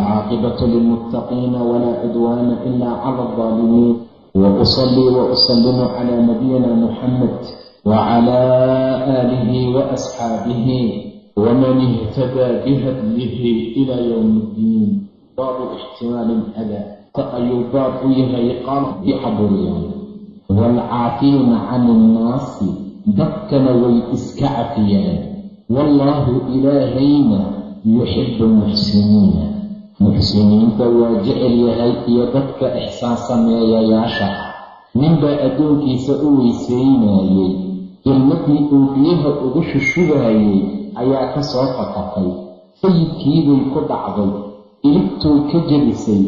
والعاقبة للمتقين ولا عدوان إلا على الظالمين وأصلي وأسلم على نبينا محمد وعلى آله وأصحابه ومن اهتدى بهديه إلى يوم الدين باب احتمال الأذى فأي باب يهي قال بحضرين والعافين عن الناس dadkana way iska cafiyaan wallaahu ilaahayna yuxibu almuxsiniina muxsiniinta waa jecel yahay iyo dadka ixsaan sameeyayaasha ninbaa addoonkiisa u weyseynayey ilmadii uu biyaha ugu shushubaayey ayaa ka soo fakatay sayidkiibay ku dhacday ilibtuu ka jebisay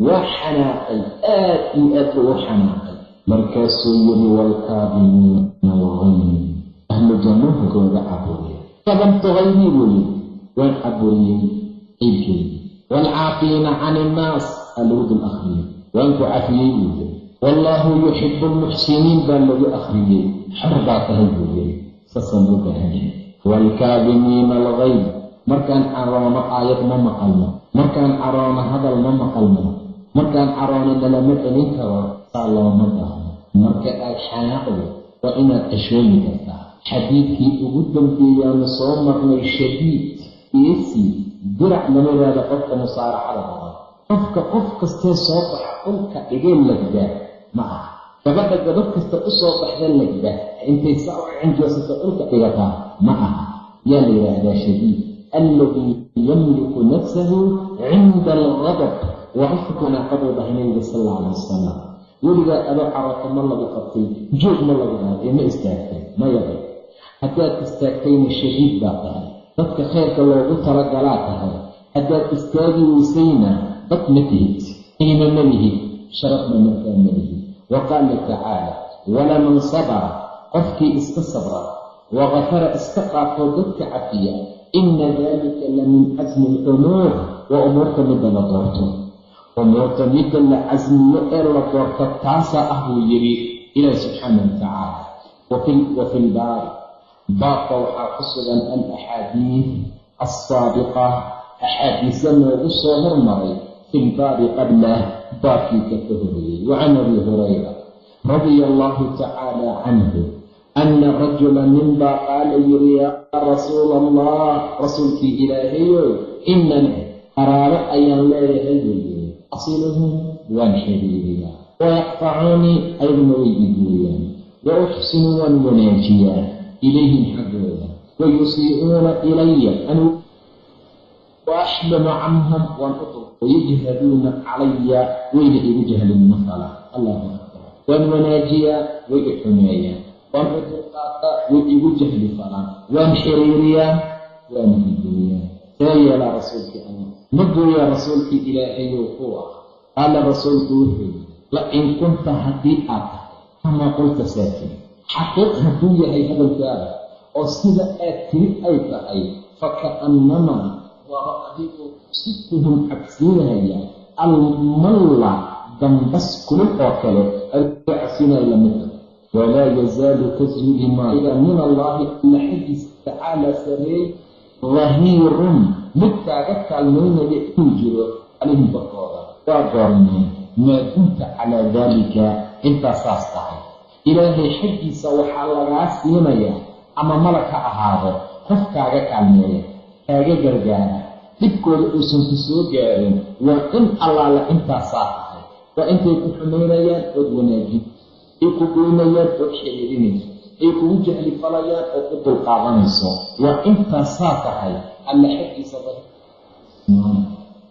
waa xanaaqay aad iyo aad ugu xanaaqay. Markaasuu yidhi waalkaadimiina alghaym ahlu jannuhagooda caburiya kadabtu hayrii buu yidhi waan caburiyey ciilkeedii waalcaafiina can innaas alwudu lakhriya waan ku cafiyey buu yidhi wallaahu yuxibu almuxsiniin baa lagu akhriyey xor baa tahay buu yidhi saasaan u baahanya waalkaadimiina algayb markaan caroono aayad ma maqalno markaan caroono hadal ma maqalno markaan caroono nalama celin karo saa looma dhahno marka aad xanaaqdo waa inaad ceshooyi kartaa xadiidkii ugu dambeeyaanu soo marnay shadiid eesi dirac lamayaada qofka musaaraxada badan. Qofka qof kastee soo baxa dhulka dhigee lagdaa ma aha. Gabadha gabadh kasta u soo baxda lagda intay saa u cinjoosata dhulka dhigataa ma aha. Yaa la yidhaahdaa shadiid. Alladii yamliku nafsahu cinda qofka naaqaduu dhahay nabiga sal alla alay wasalam weligaa adoo carooto ma lagu qabtay joog ma lagu dhahay ma istaagtay mayada haddaad istaagtayna shadiid baa tahay dadka khayrka loogu talagalaa tahay haddaad istaagi weysayna dad ma tihid qiimo ma lihid sharafna markaa ma lihid. Wa qaala tacaala walaman sabara qofkii iska sabra wa gafara iska qaafoo dadka cafiya ina dalika la min casmi alumuur waa umuurta midda la doorto. Umuurta midda la casmiyo ee la doorto taasaa ah buu yidhi ilaahi subxaana wa wa fi lbaari baabka waxaa ku sugan alaxaadiid alsaabiqa axaadiisa noogu soo hormaray fi lbaabi qablah baabkii ka ka horeeyey wa can abi hurayra radia allahu tacaala canhu ana rajula ninbaa qaala yiri yaa rasuula allah rasuulkii ilaahayow inana qaraabo ayaan leeyahay yiri asiluhum waan xiriiriyaa wayaqtacuunii ayduna way igooyaan wa uxsinu waan wanaajiyaa ilayhim xaggooda wayusii'uuna ilaya anuu waaxlamu canhum waan u dul wayajhaduuna calaya wayna igu jahlin masala allahu akbar waan wanaajiyaa way i xumeeyaan waan u dulqaataa way igu jahli falaan waan xiriiriyaa waana igooyaa see yeelaa rasuulkii allah ma gooyaa rasuulkii ilaahayow kuwa qaala rasuulku wuxuu la in kunta haddii aad tahay kamaa qulta saakin xaqiiq hadduu yahay hadalkaada oo sida aad tiri ay tahay faka'annamaa waaba adigoo sibtuhum cabsiinaya almalla dambas kulul oo kale adigoo cabsiinaya lamida walaa yazaalu ka maayo min allaahi alla xaggiisa tacaala sareey dahiirun mid kaaga kaalmaynaya inuu jiro calayhim barkooda waa goormeen maa kunta calaa daalika intaa saas tahay ilaahay xaggiisa waxaa lagaa siinayaa ama malag ha ahaado qof kaaga kaalmeeya kaaga gargaara dhibkooda uusan ku soo gaarin. Waa in allaala intaasaa tahay waa intay ku xumaynayaan ood wanaajin ay ku goynayaan ood xiriirinayso ay kugu jahli falayaan ood u dulqaadanayso. Waa intaasaa tahay alla xaggiisa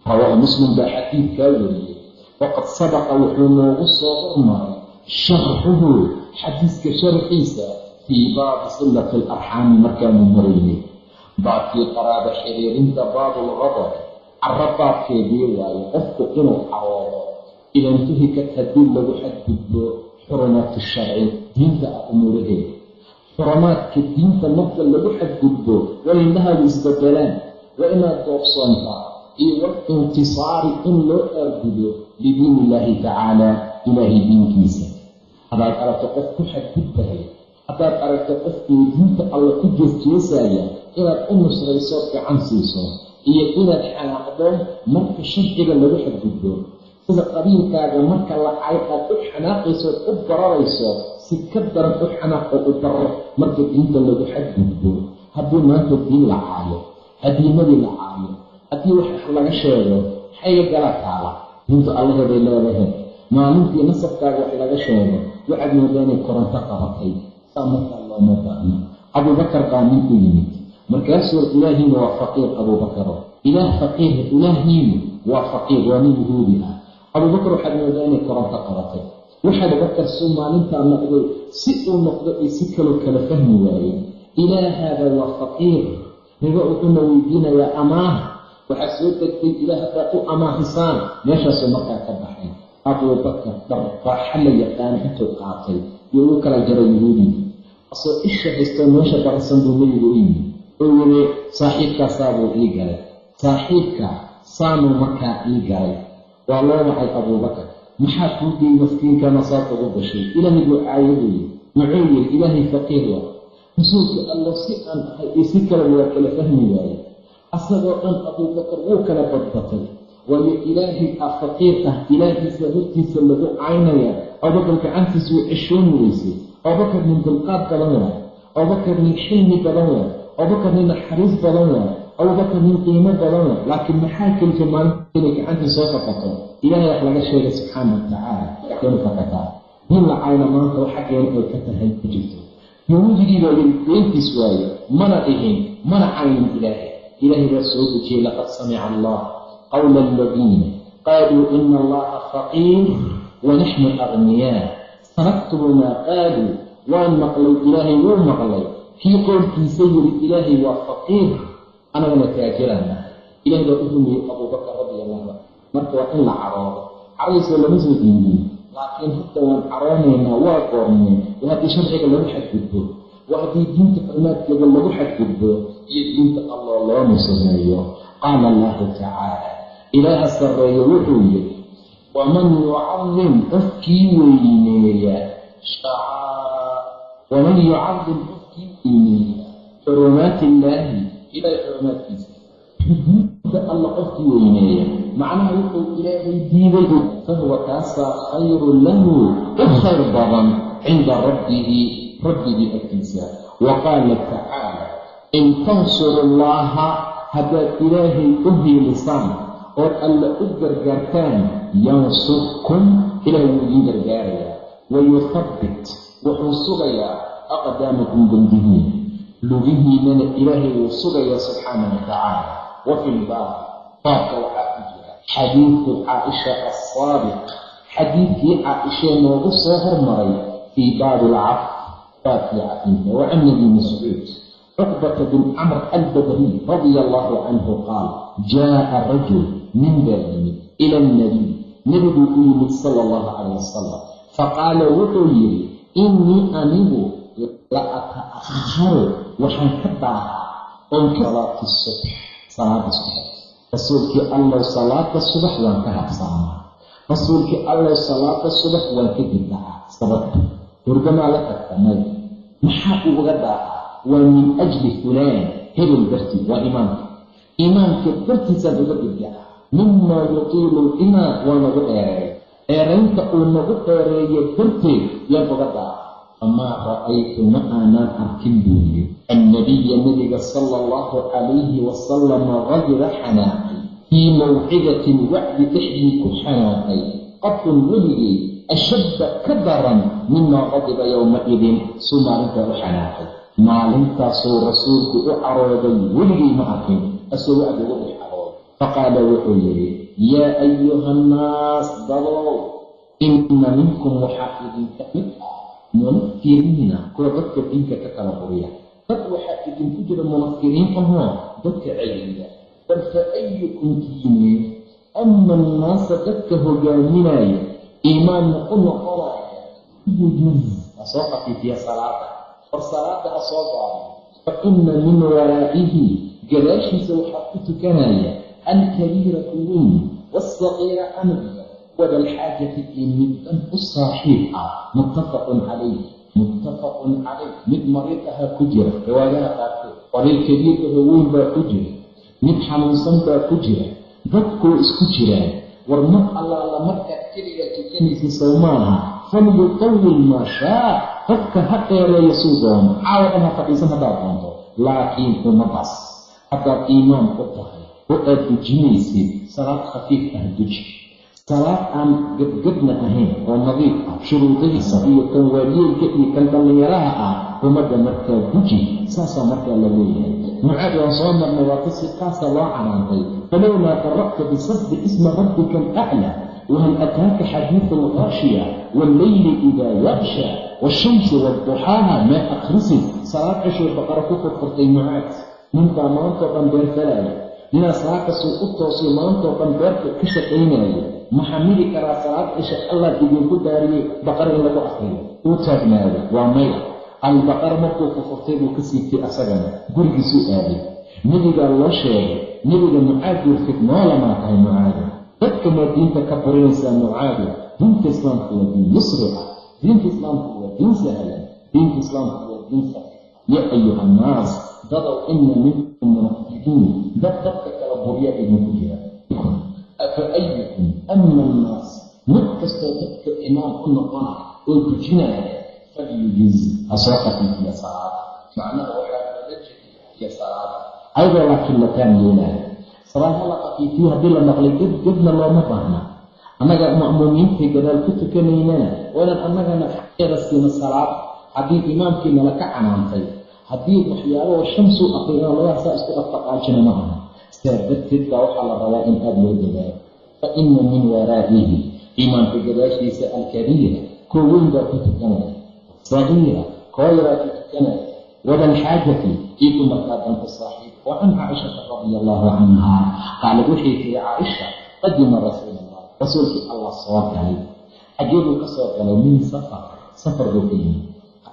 rawaahu muslim baa xadiidkaa wariyey. Waqad sabaqa wuxuu noogu soo hormaray sharxuhu xadiiska sharxiisa fii baabi silati alarxaami markaanu maraynay baabkii qaraabo xiriirinta baabulqadar caro baabkeedii waayo qofku inuu caroodo ida intuhikat haddii lagu xadgudbo xurumaatu sharci diinta ah umuuraheeda xurumaadka diinta marka lagu xadgudbo waa indhahaagu isbedelaan waa inaad doorsoontaa iyo walintisaari in loo aargudo lidiin illaahi tacaala ilaahay diinkiisa haddaad aragto qof ku xadgudbahay haddaad aragto qofkii diinta alla ku jeesjeesaya inaad u nusrayso gacan siiso iyo inaad xanaaqdo marka sharciga lagu xadgudbo sida qabiilkaaga marka lacay aad u xanaaqaysood u bararayso si ka daran u xanaaq oo u baro marka diinta lagu xadgudbo haddii maanta diin la caayo nebi la caayo haddii wax laga sheego xayga gala taala. Diintu allaheeday leedahay maalintii nasabkaaga wax laga sheego waxaad moodaa inay koronto qabatay saa markaa looma baahno abuubakar baa nin u yimid markaasuu ilaahiina waa faqiir abuubakaro ilaah faqiirha ilaahiinu waa faqiir waa nin yahuudi ah abuubakar waxaad moodaa inay koronto qabatay waxaad bakar suu maalintaa noqday si uu noqdo ay si kaloo kala fahmi waayeen ilaahaada waa faqiir rigo wuxuuna weydiinayaa amaah waxaa soo degtay ilaah haddaad u amaahisaan meeshaasuu markaa ka baxay abuubakar dharbaaxa la yaqaana intuu qaatay iyo uu kala jaray yahuudii asoo isha haystoo meesha barasan buu nebigu u yimi oo yiri saaxiibkaasaabuu ii galay saaxiibka saanuu markaa ii galay waa loo wacay abuubakar maxaa kuu maskiinkana saas ugu gashay ilaahay buu caayaduyi muxuu yidhi ilaahay faqiir wa rasuulka allo si aan ahay iyo si kale waa kala fahmi waaye asagoo dhan abuubakar wuu kala badbatay waayo ilaahay ah faqiir ah ilaahiisa hortiisa lagu caynaya abubakar gacantiisa way ceshooni weysay abubakar nin dulqaad badan waay. Abubakar nin xilmi badan waay. Abubakar nin naxariis badan waay. Abubakar nin qiimo badan waay. Laakiin maxaa kelifay maalinta inay gacantii soo fakato ilaahay wax laga sheegay subxaana watacaala keenu fakataa nin la cayna maanta waxa keena ay ka tahay ku jirto. Yahuudigii baa yiri beentiis waaye mana dhihin mana caynin ilaahay. Ilaahay baa soo dejiyey laqad samica allah qawla aladiina qaaluu ina allaha faqiir wanaxnu agniyaa sanaktubu maa qaaluu waan maqlay ilaahay wuu maqlay kii qoolkiisa yiri ilaahay waa faqiir anagana taajirana ilahay baa u rumiyey abuubakar radi allahu canhu marka waa in la caroodo caradiisoo lama soo diidiin laakiin hadda waan caroonaynaa waa goorneen waa haddii sharciga lagu xadgudbo waa haddii diinta xurmaadkeeda lagu xadgudbo iyo diinta alloo loo nusameeyo qaala allahu tacaala ilaaha sarreeyo wuxuu yidhi waman yucadim qofkii weyneeya waman yucadim qofkii weyneeya xurumaati illaahi ilaahay xurumaadkiisa xuduudda alla qofkii weyneeya macnaha wuxuu ilaahay diiday fahuwa kaasaa khayrun lahu u khayr badan cinda rabbihi rabbigii agtiisa. Wa qaala tacaala in tansuru llaha haddaad ilaahay u hiilisaan ood alla u gargaartaan yansurkum ilaahay wuu idiin gargaarayaa. Wayuthabbit wuxuu sugayaa aqdaamakum dembihiina lugihiinana ilaahay wuu sugayaa subxaana wa tacaala wa fi lbaab baabka waxaa ku jira xadiidku caaisha assaabiq. Xadiidkii caaishee noogu soo hormaray fii baabi alcaf baabkii cafiifka wa nabi mascuud cuqbata bin camr albadriy radia allahu canhu qaal jaaa rajul nin baa yimid ila alnabiy nebiguu u yimid sala allahu calayh wasalam faqaala wuxuu yidhi innii anigu la ata'akharu waxaan ka daahaa oon salaati subx salaada subax rasuulkii allow salaada subax waan ka habsaamaa rasuulkii allow salaada subax waan ka dibdhacaa sababta hurdamaa la tagta may maxaa uga daahaa waa min ajli fulaan hebel dartii waa imaamka imaamka dartiisaan uga dibdhacaa mimaa yutiilu limaa waa nagu dheereey dheeraynta uu nagu dheereeyo darteed yaan uga daaha famaa ra'aytu ma aanaan arkin buu yiri annabiya nabiga sala allahu calayhi wasalama qadira xanaaqay fii mawcidatin wacdi dhexdii ku xanaaqay. Qofun weligay ashadda ka daran mimaa qadiba yowmaidin suu maalintaa u xanaaqay maalintaasuu rasuulku u carooday weligay ma arkin asoo wacdi ugu dhex carooday. Faqaala wuxuu yidhi yaa ayuha annaas dadow inna minkum waxaa idinka mid ah munafiriina kuwa dadka diinka ka kala buriya dad waxaa idinku jira munafiriin ahoo dadka celiya bal fa ayukum kiine ama annaasa dadka hogaaminaya iimaanna u noqonaya. Soo khafiifiya salaada war salaada ha soo ina min waraa'ihi gadaashiisa waxaa ku tukanaya alkabiiratu weyn waasaqiira canuga wadalxaajati iyo middan u saaxiib ah. Muttafaqun calayh muttafaqun calayh mid mariid ahaa ku jira riwaayadaha qaarkood. Qariir kabiir aho weyn baa ku jira. Mid xanuunsan baa ku jira. Dadkoo isku jiraan. War mar allaala markaad keliga tukanaysa sow maaha falyutawil maa shaa qofka ha dheereeya suu doono caawa dhan ha fadhiisan haddaad doonto laakiin umadaas haddaad iimaan u tahay oo aad dujinaysid salaad khafiif ah duji salaad aan gebgebna ahayn oo nadiif ah shuruudihiisa iyo kan waayeelka iyo kan dhallinyaraha ah ummadda markaa guji saasaa markaa la leeyahay mucaad waan soo marnay waa kasi qaasa loo canaantay falowlaa qara'ta bisabbi isma rabbika alaclaa wahal ataaka xadiidu algaashiya walleyli idaa yaksha waashamsi wadduxaaha maa akhrisid salaad ceshoo baqara ku furfurtay mucaad ninbaa maantoo dhan beer falaya ninaa saakasuu u toosay maantoo dhan beerka ka shaqaynaya ma xamili karaa salaad cisha allah idinku daariyey baqara in lagu akriyo uu taagnaado waa maya albaqara markuu furfurtay buu ka siibtay asagana gurigiisuu aaday nebigaa loo sheegay nebiga mucaaduu fidnoolamaa tahay mucaada dadka maa diinta ka burinaysaa mucaada diinta islaamku waa diin yusri ah diinta islaamku waa diin sahlan diinta islaamku waa diin sahlan yaa ayuha annaas dadow ina minkum munafiqiin dad dadka kala buryaa idinku jira. Afa ayukum ama annaas mid kastoo dadka imaam u noqona oo dujinaya falyujiz. Ha soo salaada. Macnaha waxaa loola jeediya salaada. Ayadoo laakiin lataan yeelaya salaada la khafiifiyo haddii la maqlay gebgebna looma baahna annaga ma'muumiintay gadaal ku tukanaynana waa inaan annagana xaqeeda siina salaad haddii imaamkii nala ka canaantay haddii waxyaabahoo shamsuu aqriina lagaa saa isku dhaqdhaqaajina ma aha sidaa darteed baa waxaa la rabaa in aada loo dadaalo fa ina min waraa'ihi imaamka gadaashiisa alkabiira koo weyn baa ku tukanaya sagiira koo yaraa ku tukanaya wadalxaajati iyo dumarkaa danta saaxiib wa can caaishata radia allaahu canha qaalad waxay tiri caaisha qadima rasuul allah rasuulkii allah soo galay xageebuu ka soo galay min safar safar buu ka yimi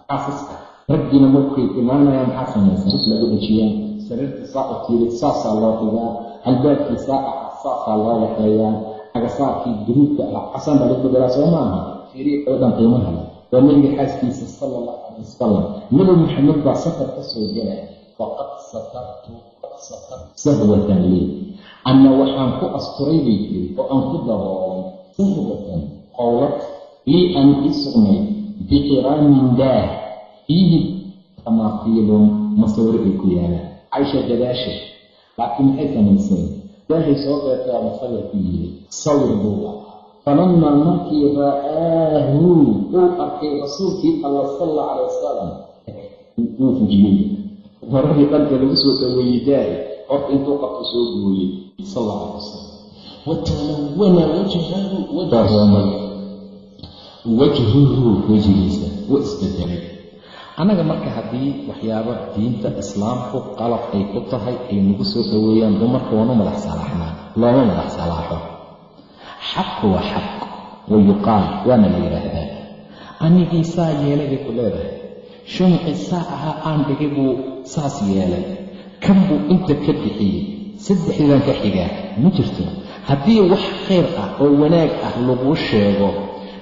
xaasaska raggiina markay imaanayaan maxaa samaysan lagu dhejiyaan sariirtii saa u tiirid saasaa loo dhigaa albaabkii saa ah saasaa loo waxeeyaa agasaarkii guruudka ah casaan baa lagu bedelaa soo maaha fiiriya oo dhan qiimaha leh waa nebiga xaaskiisa sala allahu calay wasalam nebi maxamed baa safar ka soo gelaya faqad satartu sahwatan ama waxaan ku asturay bay tiri oo aan ku daboolay sahwatan qowlad lii aan ii sugnay biqiraamin daah fiihi tamaafiilun masawiro ay ku yaalaan caysha gadaasha laakiin maxay samayseen daahay soo beertaa masawir ku yiri sawir buu ahaa. Falamaa markii ra'aahu uu arkay rasuulkii alla sal alla calay wasalam wuu fujiyey maradii dhanka lagu soo dhaweeyey daahi horta intuu qabto soo gooyey sal alla wajhuhu wejigiisa wa isbedelay. Annaga marka haddii waxyaabo diinta islaamku qalab ay ku tahay ay nagu soo dhoweeyaan dumarka waanu madax salaaxnaa looma madax salaaxo. Xaqu waa xaq wa yuqaal waana la yidhaahdaa. Anigii saa yeelay bay ku leedahay. Shumci saa ahaa aan dhigay buu saas yeelay. Kan buu inta ka bixiyey. Saddexdaan ka xigaa ma jirto. Haddii wax khayr ah oo wanaag ah laguu sheego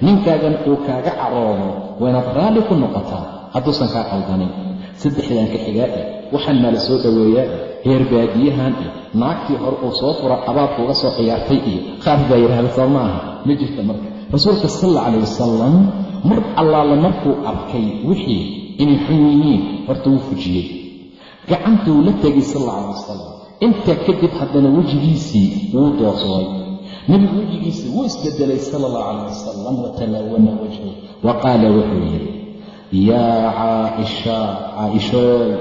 ninkaagan uu kaaga caroodo waynaad raalli ku noqotaa. Hadduusan kaa qaldanin. Saddexdan ka xigaa eh waxaan maa la soo dhoweeyaa eh heer baadiyahan eh naagtii hore uu soo fura abaabkuuga soo ciyaartay iyo qaar baa yidhaahda soo ma aha ma jirta marka. Rasuulka sal alla calayh wasalam mar allaala markuu arkay wixii inay xun yihiin horta wuu fujiyey gacantuu la tegay sal alla calayh wasalam intaa kadib haddana wejigiisii wuu doorsoday nebigu wejigiisii wuu isbedelay sala allahu calayh wasalam watalaawana wajhu wa qaala wuxuu yidhi yaa caaisha caaishooy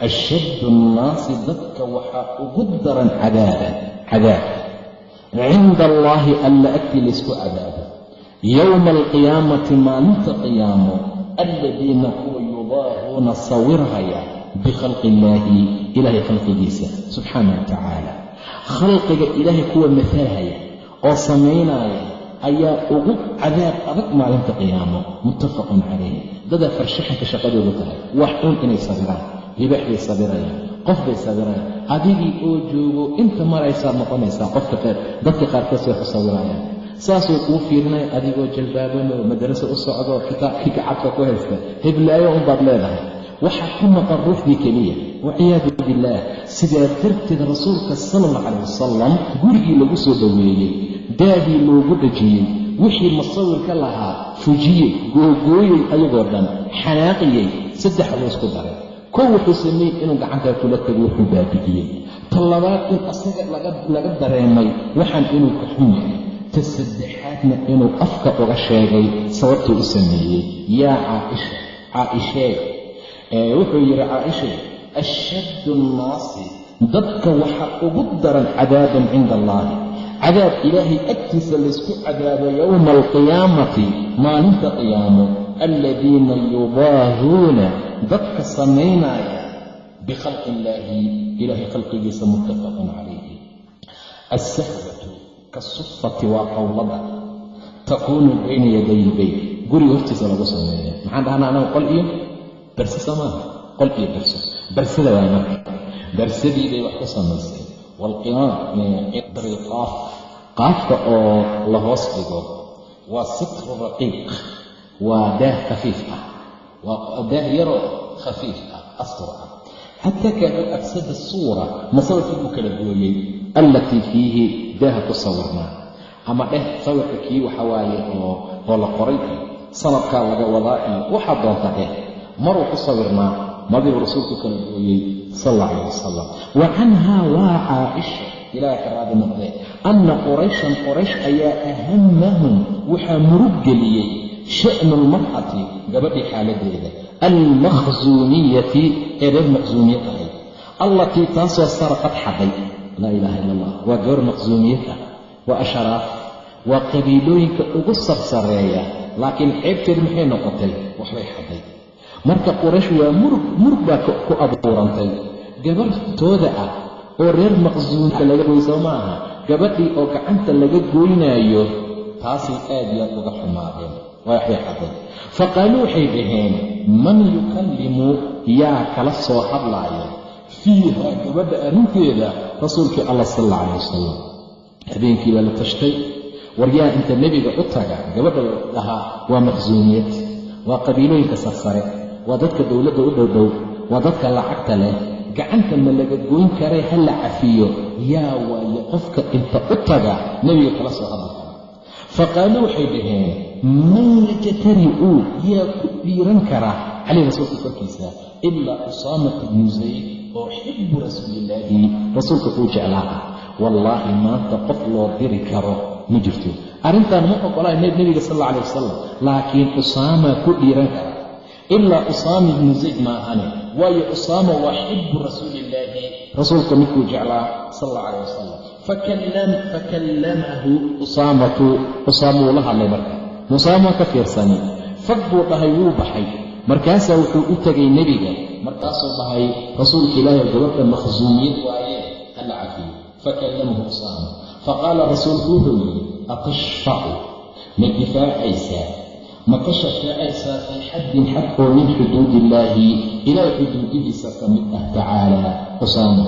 ashaddu annaasi dadka waxaa ugu daran cadaaban cadaab cinda allaahi alla agtii laysku cadaabo yowma alqiyaamati maalinta qiyaamo alladiina kuwa yudaahuuna sawirhaya bikhalqi illaahi ilaahay khalqigiisa subxaana wa tacaala khalqiga ilaahay kuwa masalaya oo samaynaya ayaa ugu cadaab adag maalinta qiyaamo muttafaqun calayh dadaa farshaxanka shaqadoodu tahay wax xun inay sabiraan libax bay sabirayaan qof bay sabirayaan adigii oo joogo inta maraysaad noqonaysaa qofka qaar dadka qaarkood way ku sawirayaan saasuu kuu fiirinaya adigoo jalbaabanoo madraso u socdo kitaabkii gacadka ku haysta heblaayo unbaad leedahay waxaa ka maqan ruuxdii keliya. Waciyaadu billaah sidaa darteed rasuulka sala allah calayh wasalam gurigii lagu soo dhoweeyey daadii loogu dhajiyey wixii musawirka lahaa fujiyey googooyey ayagoo dhan xanaaqiyey saddex buu isku daray. Kow wuxuu sameeyey inuu gacantaa kula tago wuxuu baabi'iyey ta labaad in asaga laga dareemay waxaan inuu ka xun yahay. Ta saddexaadna inuu afka uga sheegay sababtuu u sameeyey. Yaa caaisha caaishee wuxuu yidhi caaisha ashaddu nnaasi dadka waxaa ugu daran cadaaban cinda allaahi cadaab ilaahay agtiisa laysku cadaabo yowma alqiyaamati maalinta qiyaamo aladiina yubaahuuna dadka samaynaya bikhalqi illaahi ilaahay khalqigiisa muttafaqun calayhi. Alsahwatu kasufati waa qowlada takuunu bayna yaday ilbeyt guriga hortiisa lagu sameeya maxaan dhahnaa anaga qol iyo barse samaaha qol iyo barso barsada waa marka. Barsadii bay wax ku samaysay waalqiraaf qaafka oo la hoos dhigo waa sitru raqiiq. Waa daah khafiif ah. Waa daah yaroo khafiif ah astur ah. Xataa kaanuu afsada suura masawirkii buu kala gooyey allatii fiihi daaha ku sawirnaa. Ama dheh sawirka kii waxa waaye oo oo la qoray sanadkaa laga wadaa iyo waxaa doonta dheh maruu ku sawirnaa madiibuu rasuulku kala gooyey sal alla calah wasalam wa canhaa waa caaisha ilaah ka raadi noqdee anna qurayshan qoraysh ayaa ahamahum waxaa murug geliyey sha'nu almar'ati gabadhii xaaladeeda almakhsuumiyati ee reer maqsuumiye tahay allatii taasoo sarqad xaday laa ilaaha ila allah waa gabar maqsuumiyad ah waa asharaaf waa qabiilooyinka ugu sarsareeya laakiin ceebteedu maxay noqotay? Waxbay xaday marka quraysh waa murug murug baa ku abuurantay. Gabarhtooda ah oo reer maqsuumka laga goyso ma aha. Gabadhii oo gacanta laga goynaayo taasay aad yaad uga xumaadeen. Waxbay xaday fa qaaluu waxay dhaheen man yukallimu? Yaa kala soo hadlaaya fiiha gabadha arrinteeda rasuulkii allah sal alla calah wasalam habeenkii baa la tashtay. Waryaa inta nebiga u taga gabadha dhahaa waa maqsuumiyad waa qabiilooyinka sarsare waa dadka dowladda u dhowdhow. Waa dadka lacagta leh. Gacanta ma laga goyn karay ha la cafiyo. Yaa waaye qofka inta u taga nebiga kala soo hadli kara fa qaaluu waxay dhaheen man yajtari'u yaa ku dhiiran kara. Calayh rasuulka korkiisa ilaa usaamata bnu zayd oo xibbu rasuulillaahi. Rasuulka kuu jeclaa ah wallaahi maanta qof loo diri karo ma jirto. Arrintan ma oggolaa nebiga sal alla alay wasalam laakiin usaama ku dhiiran kara ilaa usaama ibnu zayd maahane waayo usaama waa xibbu rasuulillaahi rasuulka midkuu jeclaa sal alla calah wasalam fakallamahu usaamatu usaama wuu la hadlay marka usaama ka fiirsani fag buu dhahay wuu baxay markaasaa wuxuu u tegay nebiga markaasuu dhahay rasuulka ilaahi gabadha makhsuumiyad waaye hala cafiyo fakallamahu usaama faqaala rasuulku wuxuu yidhi atashfacu ma difaacaysaa ma ka shafeecaysaa fii xaddin xad min xuduud illaahi ilaahay xuduudihiisa ka mid ah tacaala usaamo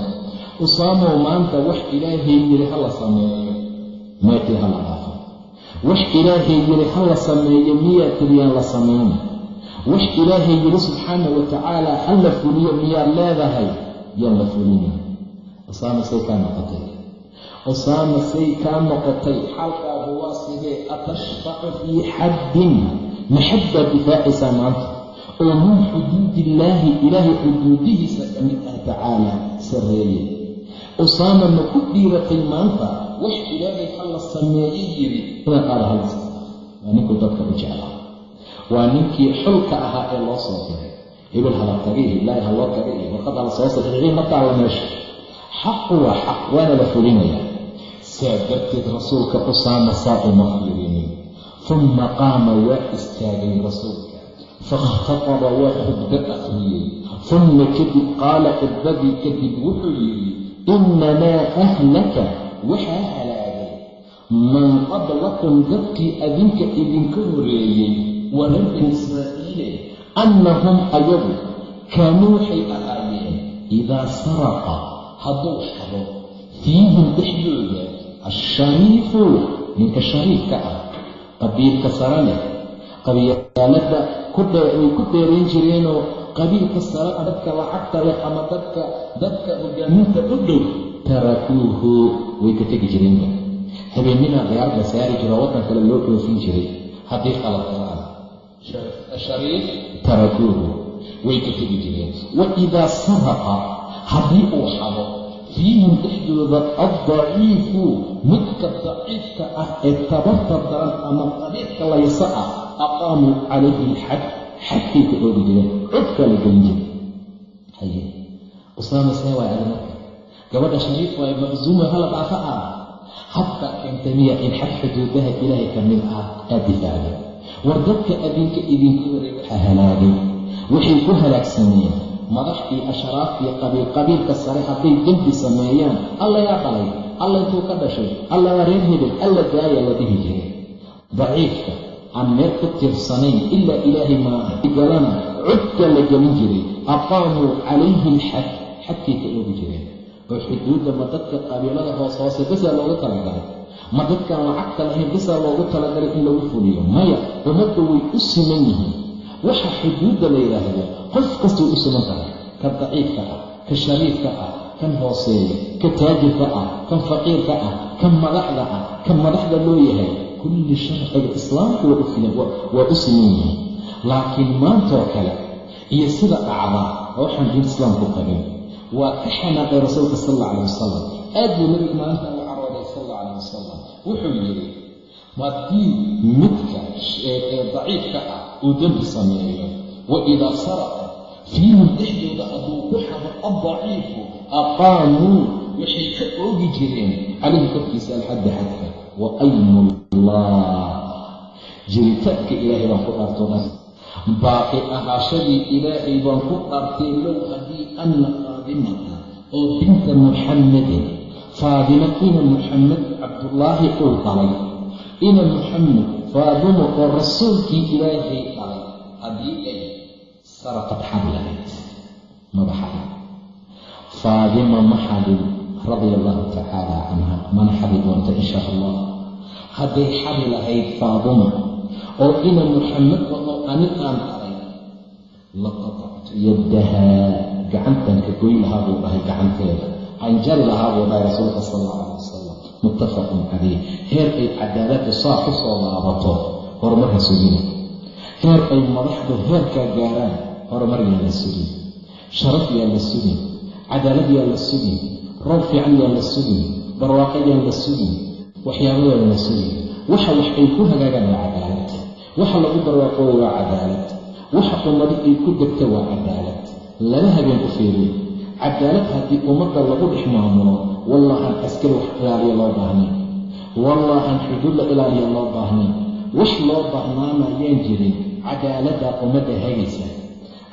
usaamow maanta wax ilaahay yidhi ha la sameeyo meetii ha la dhaafo wax ilaahay yidhi ha la sameeyo miyaa tiriyaan la samayna wax ilaahay yidhi subxaana wa tacaala ha la fuliyo miyaad leedahay yaan la fulinin usaama say kaa noqotay usaama say kaa noqotay xalkaagu waa sidee? Atashfacu fii xaddin. Maxad baad difaacaysaa maanta. Oo min xuduudillaahi ilaahay xuduudihiisa ka mid ah tacaala sarreeye. Usaama ma ku dhiiratay maanta wax ilaahay ha la sameeye yidhi inaa qaada halas waa ninkuu dadka u jeclaa. Waa ninkii xulka ahaa ee loo soo diray. Hebel hala tagay ilaahay ha loo iyo warqadda la soo saxiixay ma taalla meesha xaqu waa xaq waana la fulinayaa saa darteed rasuulka usaama saa uma fiirinin uma qaama waa istaagay rasuulka faاkhtataba waa khudbo akhriyey uma kadib qaala khudbadii kadib wuxuu yidhi inamaa ahlaka waxaa halaagay man qablakum dadkii adinka idinka horeeyey wa reer bani israa'iile annahum ayagu kaanuu waxay ahaayeen idaa saraqa hadduu xado fiihim dhexdooda ashariifu ninka shariifka ah qabiilka sare leh qabyaalada way ku dheerayn jireenoo qabiilka sare a dadka lacagta leh ama dadka dadka hogaaminta u dhow tarakuuhu way ka tegi jireenba habeeninaa diyaarad la saari jiro waddan kale loo dhoofin jiray haddii qalad galaan shariif? Tarakuuhu way ka tegi jireen. Wa idaa saraqa haddii uu xado fiihim dhexdooda addaciifu midka daciifka ah ee tabarta daran ama qabiilka laysa ah aqaamuu calayhi alxad xadkay ka oogi jireen codkaa la gelin jiray haye usaama see waay adi marka gabadha shariif waay maqsuuma hala dhaafa ah habkaa keentay miya in xad xuduudaha ilaahay ka mid ah aad difaacda war dadka adinka idinku horay waxaa halaagay waxay ku halaagsameen madax iyo ashraaf iyo qabiil qabiilka sare hadday dembi sameeyaan alla yaa qalay alla intuu ka dhashay alla waa reer hebel alla daaya la dhihi jiray. Daciifka aan meel ku tirsanayn ilaa ilaahay maaha galana codka la gelin jiray aqaamuu calayhi alxad xadkay ka oogi jireen. Oo xuduudda ma dadka qabiilada hoos hoose bisaa loogu talagalay? Ma dadkaan lacagta lahayn bisaa loogu talagalay in lagu fuliyo? Maya ummadda way u siman yihiin waxa xuduudda la yidhaahdo qof kastay u siman tahay ka daciifka ah ka shariifka ah kan hooseeya ka taajirka ah kan faqiirka ah kan madaxda ah kan madaxda loo yahay kulli sharciga islaamku waa u siman yihiin laakiin maantoo kale iyo sida dhacdaa waxaan diin islaamku qabin waa ka xanaaqay rasuulka sal alla calay wasalam aad buu nabigu maalinta u carooday sal alla calay wasalam wuxuu yidhi haddii midka daciifka ah uu dembi sameeyo wa idaa saraqa fiihim dhexdooda hadduu ku xado addaciifu aqaamuu waxay ka oogi jireen calayhi korkiisa alxadda xadka wa aymullah jiritaanka ilaahay baan ku dhaartoonas baaqi ahaashadii ilaahay baan ku dhaartay low haddii anna faadimata oo binta muxammadin faadima ina muxammed cabdullaahi uu dhalay ina muxamed faadimo oo rasuulkii ilaahay dhalay haddii ay saraqad xadi lahayd faadima ma xadin allahu tacaala canha mana xadi doonta insha allah hadday xadi lahayd faadima oo ina muxamed oo anig aan dhalay laqatactu yaddahaa gacantan ka goy lahaa buu dhahay gacanteeda anjari lahaa buu dhahay rasuulka sal wasalam muttafaqun calayh heer ay cadaaladda saa ku soo laabato horumar ha sugina heer ay madaxdu heerkaa gaaraan horumar yaa la sugin sharaf yaa la sugin cadaalad yaa la sugin roob fiican yaa la sugin barwaaqo yaa la sugin waxyaaba yaa la sugin waxa wax ay ku hagaagaan waa cadaalad waxa lagu barwaaqooyo waa cadaalad waxa ummadi ay ku degta waa cadaalad laba habeen u fiiriyo cadaalad haddii ummadda lagu dhex maamulo wallahan askari wax ilaaliya loo baahnayn. Wallahan xuduud la ilaaliya loo baahnayn. Wax loo baahnaanayaan jirin. Cadaaladdaa ummadda hagaysa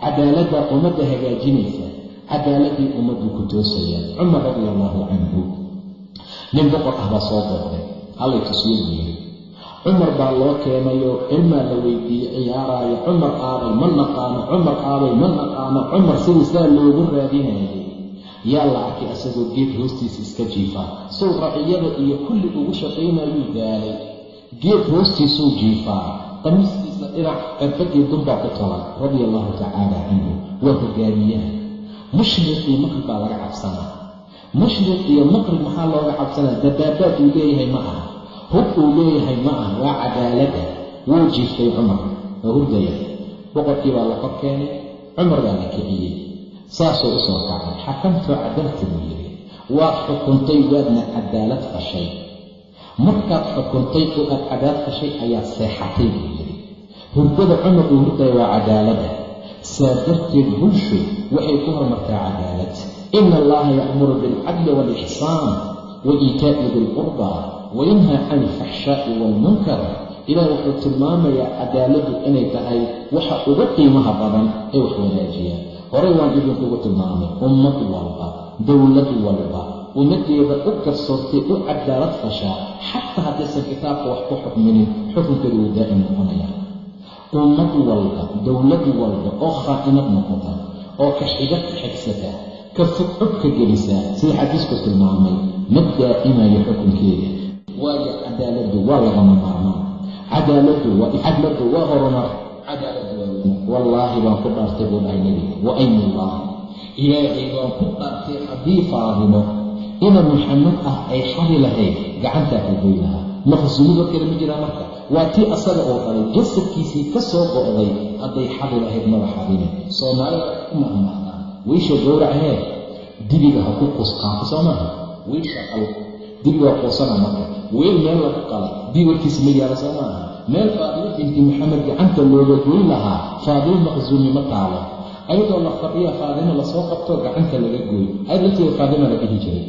cadaaladdaa ummadda hagaajinaysa. Cadaaladii ummaddu ku toosayaan cumar radia allaahu canhu nin boqor ah baa soo booqday hallay tusiyadu yiri cumar baa loo keenayoo cilmaa la weydiiyey ciyaaraayo. Cumar aabay ma naqaano. Cumar aabay ma naqaano. Cumar sidii saa loogu raadinayay yaa la arkay asagoo geed hoostiisa iska jiifaa sow raciyada iyo kulli ugu shaqaynayuu daalay geed hoostiisuu jiifaa qamiiskiisa dhinac cirbadii dunbaa ku tolan radia allaahu tacaala canhu waa hogaamiyaha. Mushriq iyo maqrib baa laga cabsanaa. Mushriq iyo maqrib maxaa looga cabsanaa? Dabaabaad uu leeyahay ma aha. Hub uu leeyahay ma aha waa cadaaladda wuu jiiftay cumar waa hurdaya boqorkii baa la kor keenay cumar baa la kiciyey saasuu u soo kacay. Xakamtoo cadalta buu yidhi waad xukuntay waadna cadaalad fashay. Markaad xukuntay oo aad cadaad fashay ayaad seexatay buu yidhi. Hurdada cumar uu hurdaya waa cadaaladda saa darteed bulshu waxay ku horumartaa cadaalad. Ina allaha ya'muru bilcadli waalixsaan wa iitaa'i dilqurba wayanhaa can alfaxshaa'i waalmunkar ilaah wuxuu tilmaamayaa cadaaladdu inay tahay waxa ugu qiimaha badan ee wax wanaajiya horey waan idinkugu tilmaamay ummad walba dowlad walba. Ummaddeeda u garsoortay u cadaalad fashaa xataa haddaysan kitaabka wax ku xukminin xukunkeedu wuu daa'im noqonaya. Ummad walba dowlad walba oo khaa'inad noqota oo ka xiga ka xigsata ka fog codka gelisa sida xadiisku tilmaamay ma daa'imayo xukunkeeda. Waayo cadaaladdu waa lagama maarmaan. Cadaaladdu waa cadladdu waa horumar. Cadaaladdu waa wallaahi baan ku dhaartay buu dhahay nebiga wa aynullaahi ilaahay baan ku dhaartay haddii faadimo ina maxamed ah ay xari lahayd gacantaa ka goy lahaa maqsuudo kale ma jiraa marka. Waa tii asaga oo dhalay jasadkiisii ka soo go'day hadday xadi lahayd maba xadine soomaalida ku mahmahdaan wiisha gowracahee dibiga ha ku qusqaanto soo maaha marka. Weel meel lagu qalay. Dib warkiisa ma meel faadimo binti maxamed gacanta looga goyn lahaa faadimo maqsuumi ma taalo ayadoo la fadhiya faadimo la soo qabtoo gacanta laga gooy. Ayad lafteeda la dhihi jiray.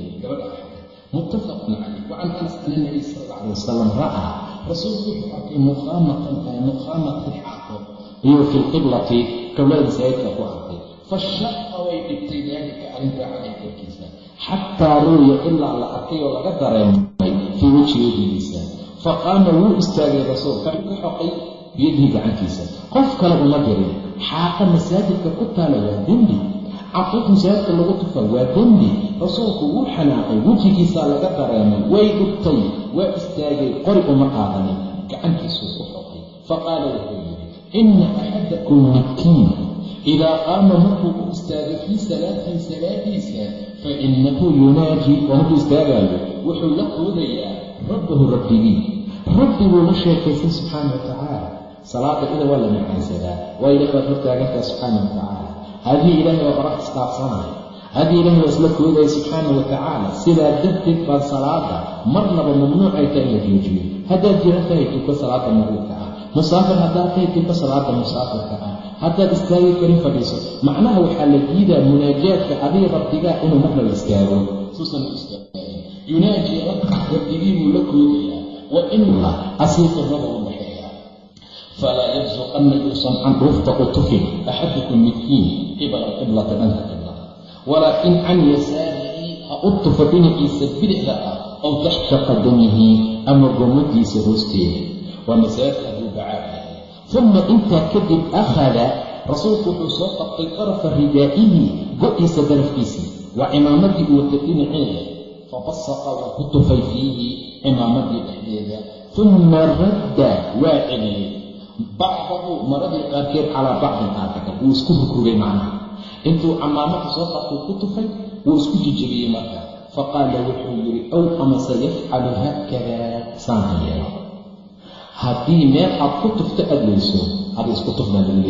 Muttafaqun calayh wacan anas ana nabiy sal alla alay wasalam ra'aa rasuulku wuxuu arkay nuqaamatan nuqaamati xaaqo iyo fi lqiblati qiblada masaajidka ku arkay. Fashaqa way dhibtay daalika arrintaa calayh korkiisa. Xataa ruuya ilaa la arkay oo laga dareemay fii wejigeedigiisa faqaama wuu istaagay rasuulka ka xoqay biyadihi gacantiisa. Qof kale uma dirin xaaqa masaajidka ku taala waa dembi. Caquuq masaajidka lagu tufa waa dembi. Rasuulku wuu xanaaqay wejigiisaa laga dareemay way dhibtay waa istaagay qori uma qaadanin gacantiisuu ku xoqay. Faqaala wuxuu yidhi ina axadakum midkiin idaa qaama markuu u istaago fii salaatii salaadiisa fa inahu yunaaji waa markuu istaagaayo wuxuu la quudayaa rabbahu rabbigii rabbi buu la sheekaystay subxaana wa tacaala. Salaada ida waa la macaansadaa waa ilahi baad hortaagantaha subxaana wa tacaala. Haddii ilaahay waa qorax isqaabsanaya haddii ilaahay waa isla koodaya subxaana wa tacaala sidaa darteed baa salaada marnaba mamnuucay tahay in la joojiyo. Haddaad jiran tahay tuko salaada maruuka ah musaafir haddaad tahay tuko salaada musaafirka ah. Haddaad istaagi karin fadhiiso. Macnaha waxaa la diidaa munaajaadka adiga rabbigaa inuu marna la istaago suusan u istaagin yunaaji rabbigii buu la koodayaa wa ina asiiqirada u dhaxeeya falaa yabsuqanna yuusan can dhufta u tufin axadukum midkiin qibala qiblata dhanka qiblada walaakin can yasaarihi ha u tufa dhinaciisa bidixda ah aw taxta qadamihi ama gomadiisa hoosteeda. Waa masaajidka abuu uma intaa kadib akhada rasuulku wuxuu soo qabtay tarafa ridaa'ihi go-iisa darafkiisii waa cimaamadii uu watay dhinaceeda fabasaqa waa ku tufay fiihi cimaamadii dhexdeeda uma radda waa celiyey bacdahu maradii qaarkeed calaa bacdin qaarka wuu isku rugrugay macnaha intuu camaamada soo qabtuu ku tufay wuu isku jijebiyey marka faqaala wuxuu yidhi ow amase yafcalu haakadaa saana yeelo haddii meel aad ku tufto aad weyso ada isku tuf baa lagu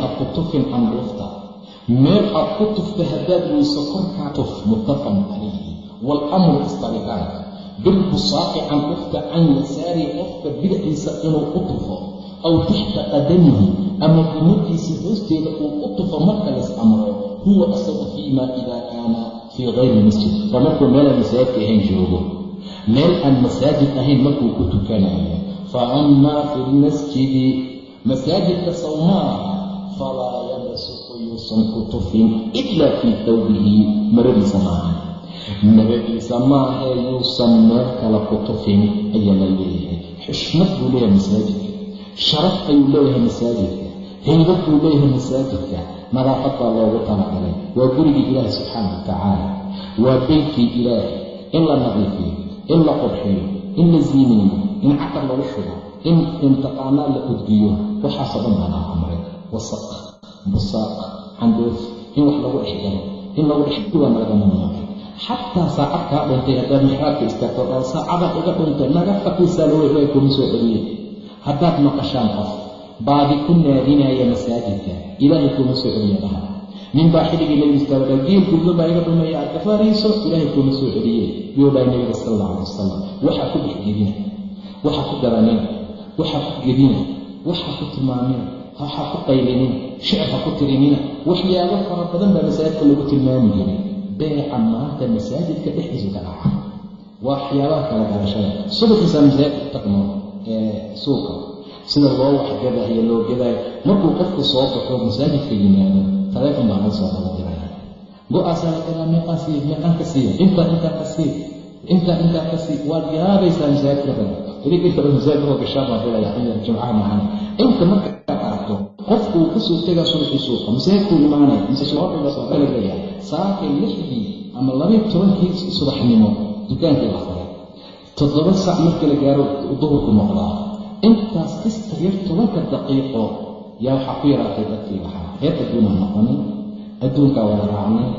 ha ku tufin meel aad ku tufta haddaad weyso korkaa tuf muttafaqun calayhi waalamru istaritaanka bilbusaaqi candhufta can yasaari qofka bidixdiisa inuu u tufo aw taxta qadamihi ama gumadiisa hoosteeda uu u tufo marka lays amro huwa asagu fiima idaa kaana fii kayri masjid. Waa markuu meelaan masaajidka ahayn joogo meel aan masaajid ahayn markuu ku tukanayo fa amaa fi lmasjidi masaajidka sawmaaha falaa yuusan ku tufin ilaa fii tawbihi maradiisa maaha maradiisa maahee yuusan meel kale ku tufin ayaa la leeyahay xushmad buu leeyahay masaajidka sharaf ayuu leeyahay masaajidka haybad buu leeyahay masaajidka nadaafad baa loogu talagalay waa gurigii ilaahi subxaana wa tacaala waa beytkii ilaahi in la nadiifiyo in la qurxiyo in la ziineeyo in caqar lagu shugo in intaqaanaa la udgiyo. Waxaasoo dhan baa laa amray wasaq busaaq candoof in wax lagu dhexgalo in lagu dhexduwaa nalaga mamnuucay. Xataa saacad kaa dhuntay haddaad mixraabka istaagto oo saacadaad iga dhuntay naga faqiisaa lawa ilahay kuma soo celiyey haddaad maqashaan qof baadi ku naadinaya masaajidka ilaahay kuma soo celiya dhaha nin baa xilligii nabiga istaaga geel gudlo baa iga dhumaya aad kafaarayso ilaahay kuma soo celiye yuu dhahay nabiga sala alla calay wasalam waxaa ku dhexgedina waxaa ku garanina waxaa ku gedina waxaa ku tilmaamina waxaa ku qaylinina shicir ha ku tirinina. Waxyaabo fara badan baa masaajidka lagu tilmaami jiray. Beeca maanta masaajidka dhexdiisu ka dhaca waxyaabaha kala garashada subaxiisaa masaajidka u tagno ee suuqa. Sida loo waxgada iyo loo gadaayo markuu qofku soo baxo masaajidka yimaado taleefon baa laga soo diraya. Go'aasaa la gadaa meeqaa siiya meeqaan ka siiya intaa intaa ka siiya intaa intaa ka sii waad yaabaysaa masaajidka masaajidka gashaan baan filaya jumcaha mahan inta aragto qofkuu ka soo tegaa subaxii suuqa masaajidkuu imaanaya mise soogalagaya saakay lixdii ama labaiy tobankii subaxnimo dukaankii la furay toddoba sac markii la gaaro duhurku noqdaa. Intaas kasta yar tobanka daqiiqo yaa waxaa ku yaraatay dadkii waxaa reer adduunaa noqonay adduunkaa wada raacnay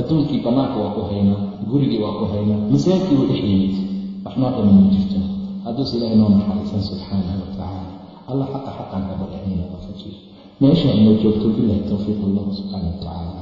adduunkii bannaanka waa ku haynaa gurigii waa ku haynaa masaajidkii wuu dhex yimid. Wax noo dhama ma jirto. Hadduuse ilaahay noo naxariisan subxaanahu watacaala allah xaqa xaqan ka waafajiyo meesha inoo joogto bilahi towfiiq allahu subxaana watacaala